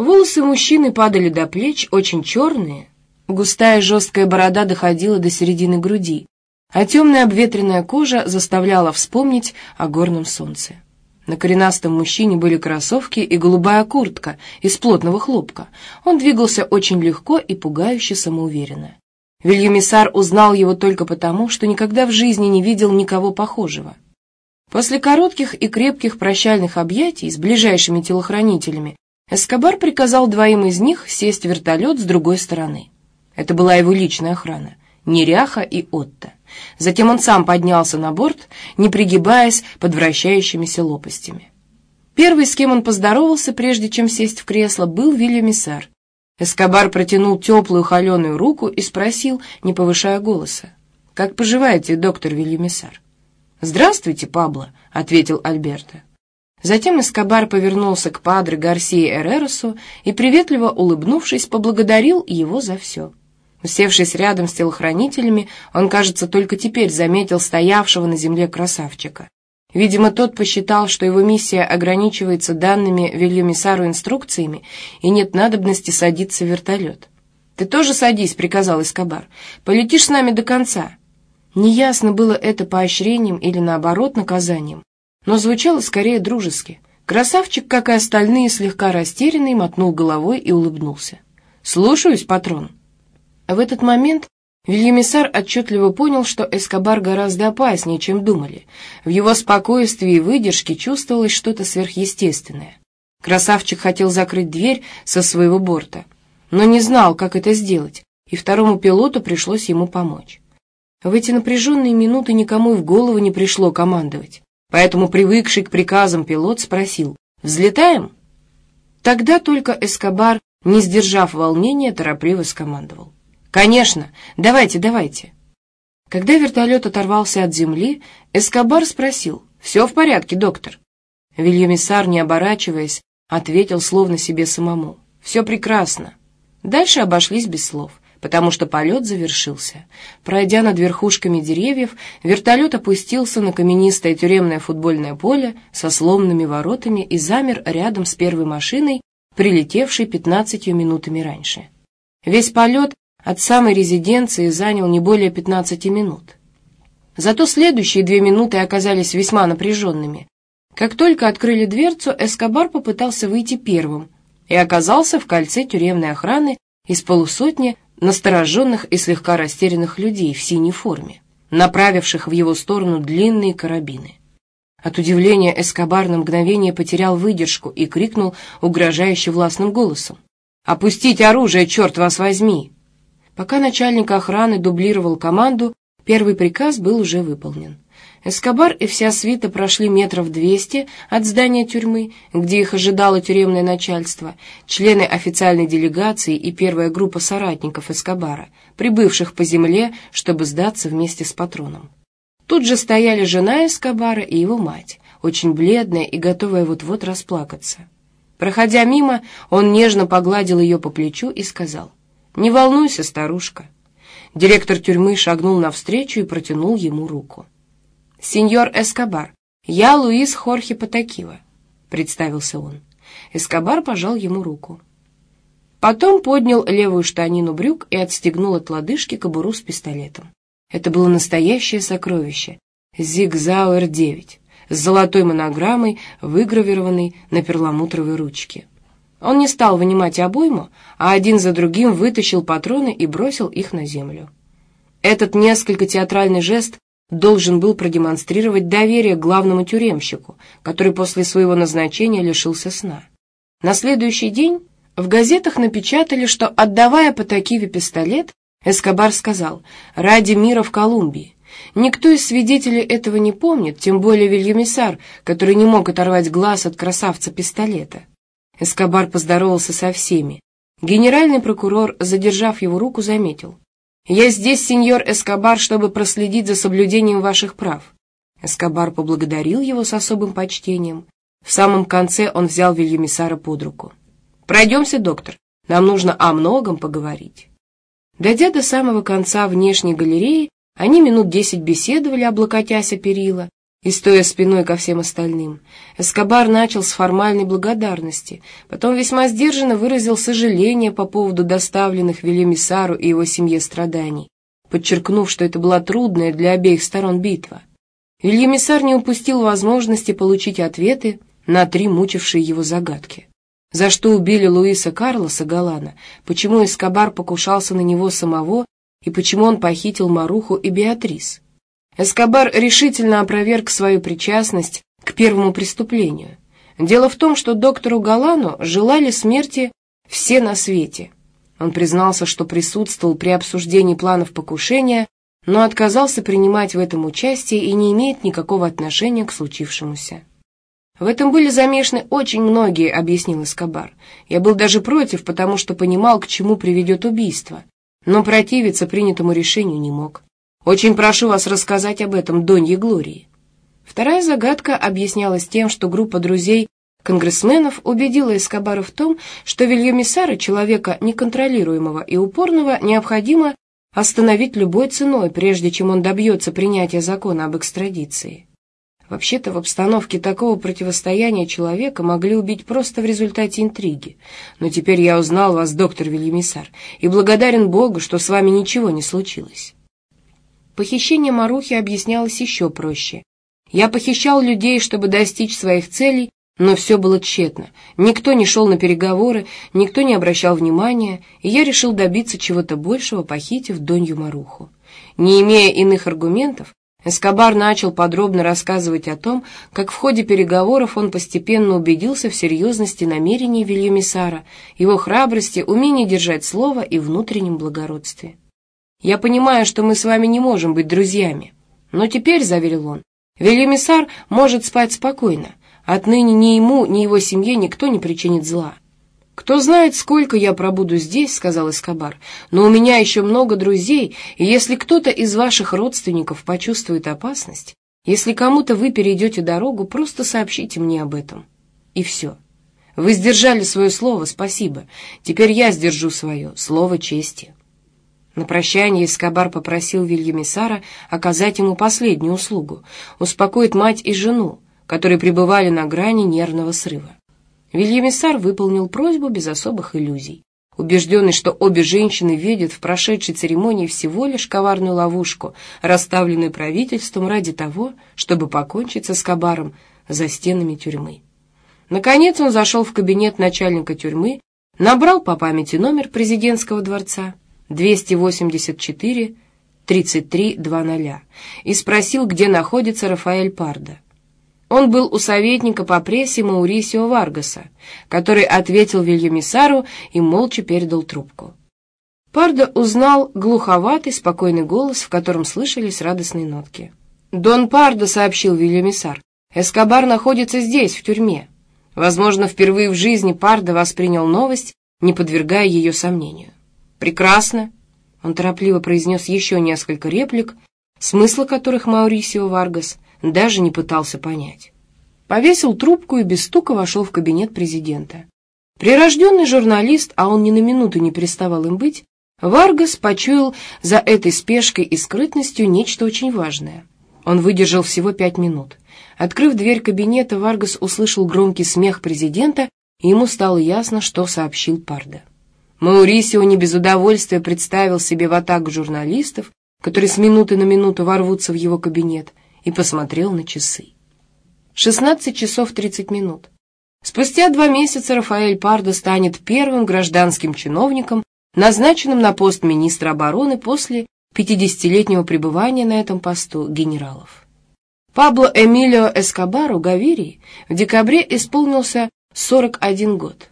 Волосы мужчины падали до плеч, очень черные. Густая жесткая борода доходила до середины груди, а темная обветренная кожа заставляла вспомнить о горном солнце. На коренастом мужчине были кроссовки и голубая куртка из плотного хлопка. Он двигался очень легко и пугающе самоуверенно. Вильямисар узнал его только потому, что никогда в жизни не видел никого похожего. После коротких и крепких прощальных объятий с ближайшими телохранителями Эскобар приказал двоим из них сесть в вертолет с другой стороны. Это была его личная охрана, Неряха и Отто. Затем он сам поднялся на борт, не пригибаясь под вращающимися лопастями. Первый, с кем он поздоровался, прежде чем сесть в кресло, был Вильямисар. Эскобар протянул теплую холеную руку и спросил, не повышая голоса, «Как поживаете, доктор Вильямисар?» «Здравствуйте, Пабло», — ответил Альберто. Затем Эскобар повернулся к падре Гарсии Эреросу и, приветливо улыбнувшись, поблагодарил его за все. Усевшись рядом с телохранителями, он, кажется, только теперь заметил стоявшего на земле красавчика. Видимо, тот посчитал, что его миссия ограничивается данными Вильямисару инструкциями и нет надобности садиться в вертолет. «Ты тоже садись», — приказал Эскобар. «Полетишь с нами до конца». Неясно, было это поощрением или, наоборот, наказанием, но звучало скорее дружески. Красавчик, как и остальные, слегка растерянный, мотнул головой и улыбнулся. «Слушаюсь, патрон». В этот момент Вильямисар отчетливо понял, что Эскобар гораздо опаснее, чем думали. В его спокойствии и выдержке чувствовалось что-то сверхъестественное. Красавчик хотел закрыть дверь со своего борта, но не знал, как это сделать, и второму пилоту пришлось ему помочь. В эти напряженные минуты никому и в голову не пришло командовать, поэтому привыкший к приказам пилот спросил «Взлетаем?». Тогда только Эскобар, не сдержав волнения, торопливо скомандовал. «Конечно! Давайте, давайте!» Когда вертолет оторвался от земли, Эскобар спросил, «Все в порядке, доктор?» Вильямисар, не оборачиваясь, ответил словно себе самому, «Все прекрасно». Дальше обошлись без слов, потому что полет завершился. Пройдя над верхушками деревьев, вертолет опустился на каменистое тюремное футбольное поле со сломанными воротами и замер рядом с первой машиной, прилетевшей пятнадцатью минутами раньше. Весь полет от самой резиденции занял не более 15 минут. Зато следующие две минуты оказались весьма напряженными. Как только открыли дверцу, Эскобар попытался выйти первым и оказался в кольце тюремной охраны из полусотни настороженных и слегка растерянных людей в синей форме, направивших в его сторону длинные карабины. От удивления Эскобар на мгновение потерял выдержку и крикнул угрожающе властным голосом. «Опустите оружие, черт вас возьми!» Пока начальник охраны дублировал команду, первый приказ был уже выполнен. Эскобар и вся свита прошли метров двести от здания тюрьмы, где их ожидало тюремное начальство, члены официальной делегации и первая группа соратников Эскобара, прибывших по земле, чтобы сдаться вместе с патроном. Тут же стояли жена Эскобара и его мать, очень бледная и готовая вот-вот расплакаться. Проходя мимо, он нежно погладил ее по плечу и сказал — «Не волнуйся, старушка». Директор тюрьмы шагнул навстречу и протянул ему руку. «Сеньор Эскобар, я Луис Хорхе Патакива», — представился он. Эскобар пожал ему руку. Потом поднял левую штанину брюк и отстегнул от лодыжки кобуру с пистолетом. Это было настоящее сокровище — Зигзауэр-9 с золотой монограммой, выгравированной на перламутровой ручке. Он не стал вынимать обойму, а один за другим вытащил патроны и бросил их на землю. Этот несколько театральный жест должен был продемонстрировать доверие главному тюремщику, который после своего назначения лишился сна. На следующий день в газетах напечатали, что, отдавая по Такиве пистолет, Эскобар сказал «Ради мира в Колумбии». Никто из свидетелей этого не помнит, тем более Вильямисар, который не мог оторвать глаз от красавца пистолета. Эскобар поздоровался со всеми. Генеральный прокурор, задержав его руку, заметил. «Я здесь, сеньор Эскобар, чтобы проследить за соблюдением ваших прав». Эскобар поблагодарил его с особым почтением. В самом конце он взял Вильямисара под руку. «Пройдемся, доктор, нам нужно о многом поговорить». Дойдя до самого конца внешней галереи, они минут десять беседовали, облокотясь о перила. И стоя спиной ко всем остальным. Эскобар начал с формальной благодарности, потом весьма сдержанно выразил сожаление по поводу доставленных Велимисару и его семье страданий, подчеркнув, что это была трудная для обеих сторон битва. Вильямисар не упустил возможности получить ответы на три мучившие его загадки. За что убили Луиса Карлоса Галана, почему Эскобар покушался на него самого и почему он похитил Маруху и Беатрис. Эскобар решительно опроверг свою причастность к первому преступлению. Дело в том, что доктору Галану желали смерти все на свете. Он признался, что присутствовал при обсуждении планов покушения, но отказался принимать в этом участие и не имеет никакого отношения к случившемуся. В этом были замешаны очень многие, объяснил Эскобар. Я был даже против, потому что понимал, к чему приведет убийство, но противиться принятому решению не мог. Очень прошу вас рассказать об этом Донье Глории. Вторая загадка объяснялась тем, что группа друзей конгрессменов убедила Эскобара в том, что Вильямисара, человека неконтролируемого и упорного, необходимо остановить любой ценой, прежде чем он добьется принятия закона об экстрадиции. Вообще-то в обстановке такого противостояния человека могли убить просто в результате интриги. Но теперь я узнал вас, доктор Вильямисар, и благодарен Богу, что с вами ничего не случилось. Похищение Марухи объяснялось еще проще. Я похищал людей, чтобы достичь своих целей, но все было тщетно. Никто не шел на переговоры, никто не обращал внимания, и я решил добиться чего-то большего, похитив Донью Маруху. Не имея иных аргументов, Эскобар начал подробно рассказывать о том, как в ходе переговоров он постепенно убедился в серьезности намерений Вильямисара, его храбрости, умении держать слово и внутреннем благородстве. «Я понимаю, что мы с вами не можем быть друзьями, но теперь, — заверил он, — Вильямисар может спать спокойно, отныне ни ему, ни его семье никто не причинит зла. «Кто знает, сколько я пробуду здесь», — сказал Эскобар, «но у меня еще много друзей, и если кто-то из ваших родственников почувствует опасность, если кому-то вы перейдете дорогу, просто сообщите мне об этом. И все. Вы сдержали свое слово, спасибо. Теперь я сдержу свое, слово чести». На прощание Эскобар попросил Вильямисара оказать ему последнюю услугу — успокоить мать и жену, которые пребывали на грани нервного срыва. Вильямисар выполнил просьбу без особых иллюзий, убежденный, что обе женщины видят в прошедшей церемонии всего лишь коварную ловушку, расставленную правительством ради того, чтобы покончить с Эскобаром за стенами тюрьмы. Наконец он зашел в кабинет начальника тюрьмы, набрал по памяти номер президентского дворца 284 3300 и спросил, где находится Рафаэль Пардо. Он был у советника по прессе Маурисио Варгаса, который ответил Вильямисару и молча передал трубку. Пардо узнал глуховатый, спокойный голос, в котором слышались радостные нотки. «Дон Пардо», — сообщил Вильямисар, — «Эскобар находится здесь, в тюрьме». Возможно, впервые в жизни Пардо воспринял новость, не подвергая ее сомнению. «Прекрасно», — он торопливо произнес еще несколько реплик, смысла которых Маурисио Варгас — даже не пытался понять. Повесил трубку и без стука вошел в кабинет президента. Прирожденный журналист, а он ни на минуту не переставал им быть, Варгас почуял за этой спешкой и скрытностью нечто очень важное. Он выдержал всего пять минут. Открыв дверь кабинета, Варгас услышал громкий смех президента, и ему стало ясно, что сообщил Пардо. Маурисио не без удовольствия представил себе атаку журналистов, которые с минуты на минуту ворвутся в его кабинет, и посмотрел на часы. 16 часов 30 минут. Спустя два месяца Рафаэль Пардо станет первым гражданским чиновником, назначенным на пост министра обороны после 50-летнего пребывания на этом посту генералов. Пабло Эмилио Эскобару Гавирии в декабре исполнился 41 год.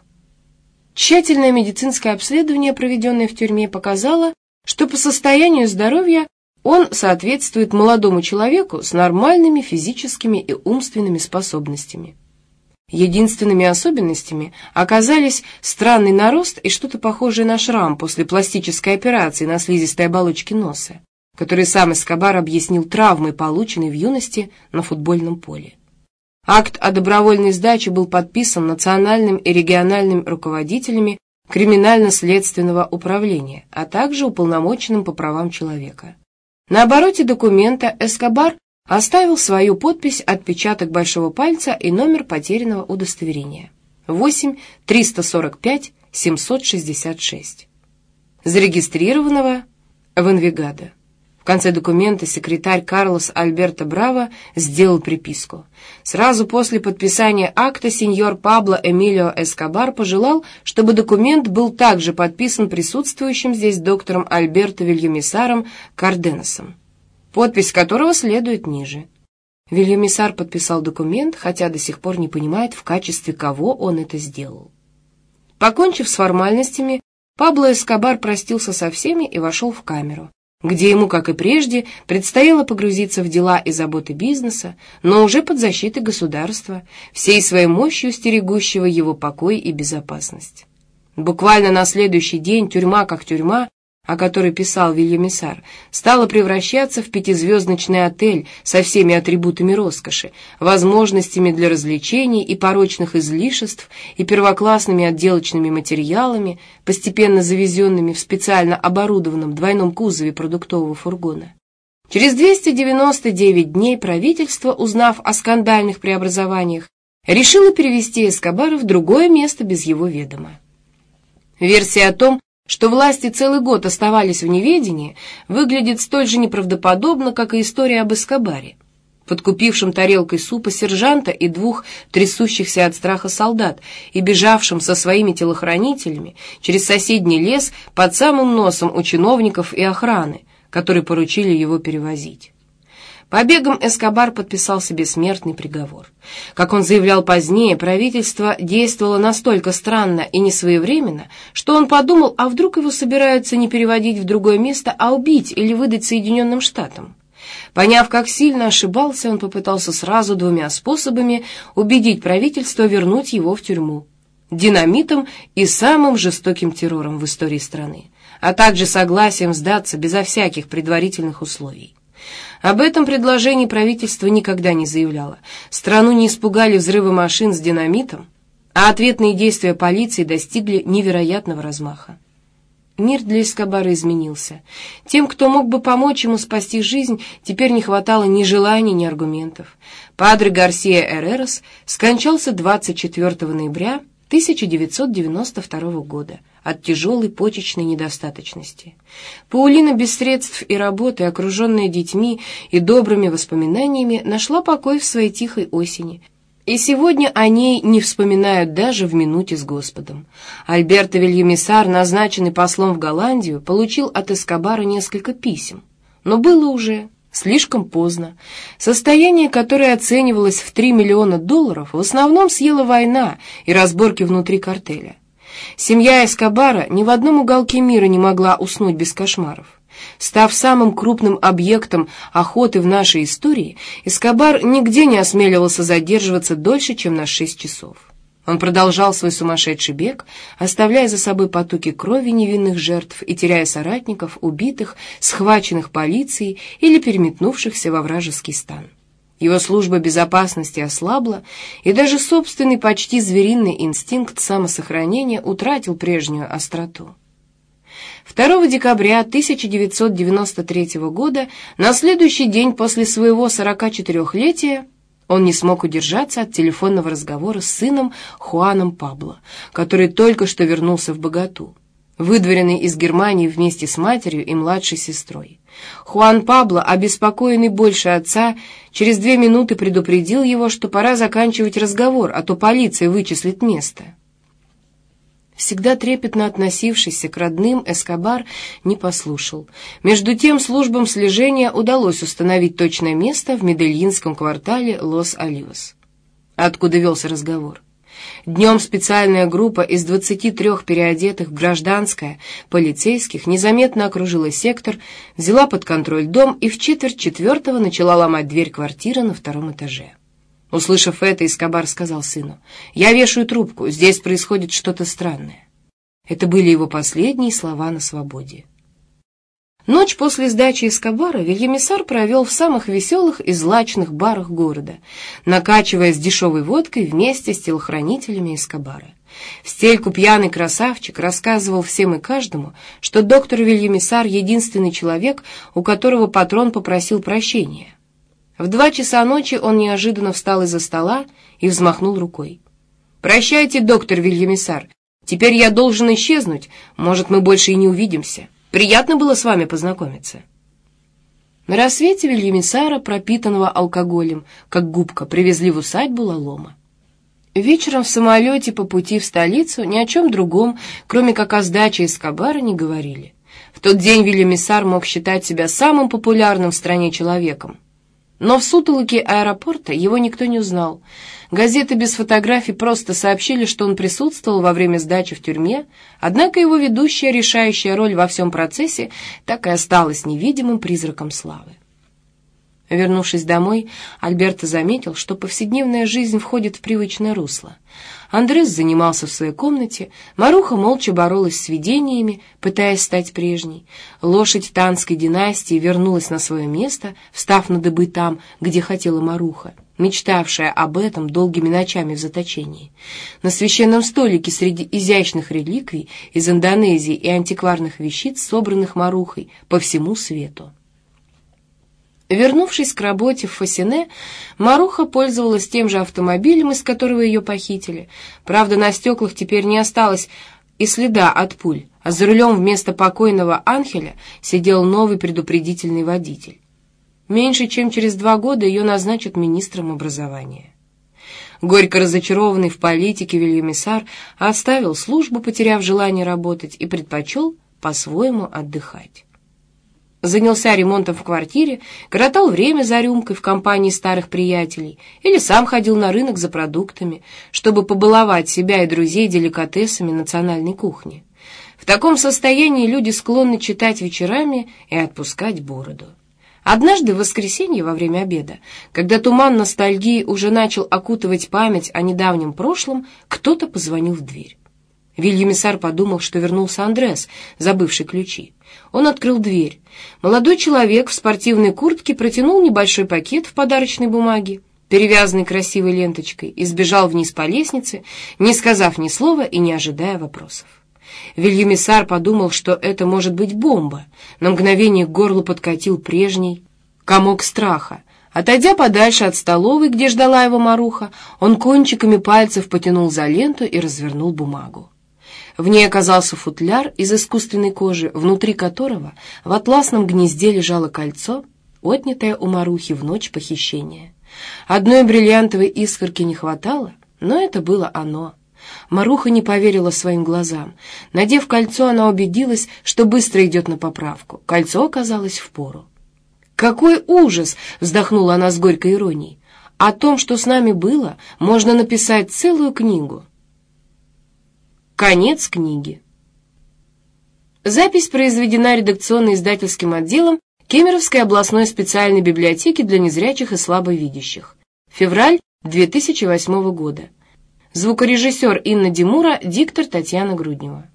Тщательное медицинское обследование, проведенное в тюрьме, показало, что по состоянию здоровья он соответствует молодому человеку с нормальными физическими и умственными способностями. Единственными особенностями оказались странный нарост и что-то похожее на шрам после пластической операции на слизистой оболочке носа, который сам Эскобар объяснил травмой, полученной в юности на футбольном поле. Акт о добровольной сдаче был подписан национальным и региональными руководителями криминально-следственного управления, а также уполномоченным по правам человека. На обороте документа Эскобар оставил свою подпись, отпечаток большого пальца и номер потерянного удостоверения. 8 345 766. Зарегистрированного в Инвигадо. Конце документа секретарь Карлос Альберто Браво сделал приписку. Сразу после подписания акта сеньор Пабло Эмилио Эскобар пожелал, чтобы документ был также подписан присутствующим здесь доктором Альберто Вильямисаром Карденосом, подпись которого следует ниже. Вильямисар подписал документ, хотя до сих пор не понимает, в качестве кого он это сделал. Покончив с формальностями, Пабло Эскобар простился со всеми и вошел в камеру, где ему, как и прежде, предстояло погрузиться в дела и заботы бизнеса, но уже под защитой государства, всей своей мощью стерегущего его покой и безопасность. Буквально на следующий день тюрьма как тюрьма о которой писал Вильямисар, стала превращаться в пятизвездочный отель со всеми атрибутами роскоши, возможностями для развлечений и порочных излишеств и первоклассными отделочными материалами, постепенно завезенными в специально оборудованном двойном кузове продуктового фургона. Через 299 дней правительство, узнав о скандальных преобразованиях, решило перевести Эскобара в другое место без его ведома. Версия о том, что власти целый год оставались в неведении, выглядит столь же неправдоподобно, как и история об Эскобаре, подкупившем тарелкой супа сержанта и двух трясущихся от страха солдат и бежавшим со своими телохранителями через соседний лес под самым носом у чиновников и охраны, которые поручили его перевозить. Побегом Эскобар подписал себе смертный приговор. Как он заявлял позднее, правительство действовало настолько странно и несвоевременно, что он подумал, а вдруг его собираются не переводить в другое место, а убить или выдать Соединенным Штатам. Поняв, как сильно ошибался, он попытался сразу двумя способами убедить правительство вернуть его в тюрьму. Динамитом и самым жестоким террором в истории страны, а также согласием сдаться безо всяких предварительных условий. Об этом предложении правительство никогда не заявляло. Страну не испугали взрывы машин с динамитом, а ответные действия полиции достигли невероятного размаха. Мир для Эскобара изменился. Тем, кто мог бы помочь ему спасти жизнь, теперь не хватало ни желаний, ни аргументов. Падре Гарсия Эрерос скончался 24 ноября 1992 года от тяжелой почечной недостаточности. Паулина без средств и работы, окруженная детьми и добрыми воспоминаниями, нашла покой в своей тихой осени. И сегодня о ней не вспоминают даже в минуте с Господом. Альберто Вильямисар, назначенный послом в Голландию, получил от Эскобара несколько писем. Но было уже слишком поздно. Состояние, которое оценивалось в 3 миллиона долларов, в основном съела война и разборки внутри картеля. Семья Эскобара ни в одном уголке мира не могла уснуть без кошмаров. Став самым крупным объектом охоты в нашей истории, Эскобар нигде не осмеливался задерживаться дольше, чем на шесть часов. Он продолжал свой сумасшедший бег, оставляя за собой потоки крови невинных жертв и теряя соратников, убитых, схваченных полицией или переметнувшихся во вражеский стан. Его служба безопасности ослабла, и даже собственный почти звериный инстинкт самосохранения утратил прежнюю остроту. 2 декабря 1993 года, на следующий день после своего 44-летия, он не смог удержаться от телефонного разговора с сыном Хуаном Пабло, который только что вернулся в Богату, выдворенный из Германии вместе с матерью и младшей сестрой. Хуан Пабло, обеспокоенный больше отца, через две минуты предупредил его, что пора заканчивать разговор, а то полиция вычислит место. Всегда трепетно относившийся к родным, Эскобар не послушал. Между тем службам слежения удалось установить точное место в медельинском квартале Лос-Оливос, откуда велся разговор. Днем специальная группа из 23 переодетых в гражданское полицейских незаметно окружила сектор, взяла под контроль дом и в четверть четвертого начала ломать дверь квартиры на втором этаже. Услышав это, Искабар сказал сыну, «Я вешаю трубку, здесь происходит что-то странное». Это были его последние слова на свободе. Ночь после сдачи Эскобара Вильямисар провел в самых веселых и злачных барах города, накачиваясь дешевой водкой вместе с телохранителями Эскобара. В стельку пьяный красавчик рассказывал всем и каждому, что доктор Вильямисар — единственный человек, у которого патрон попросил прощения. В два часа ночи он неожиданно встал из-за стола и взмахнул рукой. «Прощайте, доктор Вильямисар. Теперь я должен исчезнуть. Может, мы больше и не увидимся. Приятно было с вами познакомиться». На рассвете Вильямисара, пропитанного алкоголем, как губка, привезли в усадьбу Лалома. Вечером в самолете по пути в столицу ни о чем другом, кроме как о сдаче из Кабара, не говорили. В тот день Вильямисар мог считать себя самым популярным в стране человеком. Но в сутолоке аэропорта его никто не узнал. Газеты без фотографий просто сообщили, что он присутствовал во время сдачи в тюрьме, однако его ведущая решающая роль во всем процессе так и осталась невидимым призраком славы. Вернувшись домой, Альберто заметил, что повседневная жизнь входит в привычное русло. Андрес занимался в своей комнате, Маруха молча боролась с видениями, пытаясь стать прежней. Лошадь Танской династии вернулась на свое место, встав на дыбы там, где хотела Маруха, мечтавшая об этом долгими ночами в заточении. На священном столике среди изящных реликвий из Индонезии и антикварных вещиц, собранных Марухой по всему свету. Вернувшись к работе в Фасине, Маруха пользовалась тем же автомобилем, из которого ее похитили. Правда, на стеклах теперь не осталось и следа от пуль, а за рулем вместо покойного Анхеля сидел новый предупредительный водитель. Меньше чем через два года ее назначат министром образования. Горько разочарованный в политике Вильямисар оставил службу, потеряв желание работать, и предпочел по-своему отдыхать занялся ремонтом в квартире, коротал время за рюмкой в компании старых приятелей или сам ходил на рынок за продуктами, чтобы побаловать себя и друзей деликатесами национальной кухни. В таком состоянии люди склонны читать вечерами и отпускать бороду. Однажды в воскресенье во время обеда, когда туман ностальгии уже начал окутывать память о недавнем прошлом, кто-то позвонил в дверь. Вильямисар подумал, что вернулся Андрес, забывший ключи. Он открыл дверь. Молодой человек в спортивной куртке протянул небольшой пакет в подарочной бумаге, перевязанный красивой ленточкой, и сбежал вниз по лестнице, не сказав ни слова и не ожидая вопросов. Вильямисар подумал, что это может быть бомба. На мгновение к горлу подкатил прежний комок страха. Отойдя подальше от столовой, где ждала его Маруха, он кончиками пальцев потянул за ленту и развернул бумагу. В ней оказался футляр из искусственной кожи, внутри которого в атласном гнезде лежало кольцо, отнятое у Марухи в ночь похищения. Одной бриллиантовой искорки не хватало, но это было оно. Маруха не поверила своим глазам. Надев кольцо, она убедилась, что быстро идет на поправку. Кольцо оказалось в пору. «Какой ужас!» — вздохнула она с горькой иронией. «О том, что с нами было, можно написать целую книгу». Конец книги. Запись произведена редакционно-издательским отделом Кемеровской областной специальной библиотеки для незрячих и слабовидящих. Февраль 2008 года. Звукорежиссер Инна Димура, диктор Татьяна Груднева.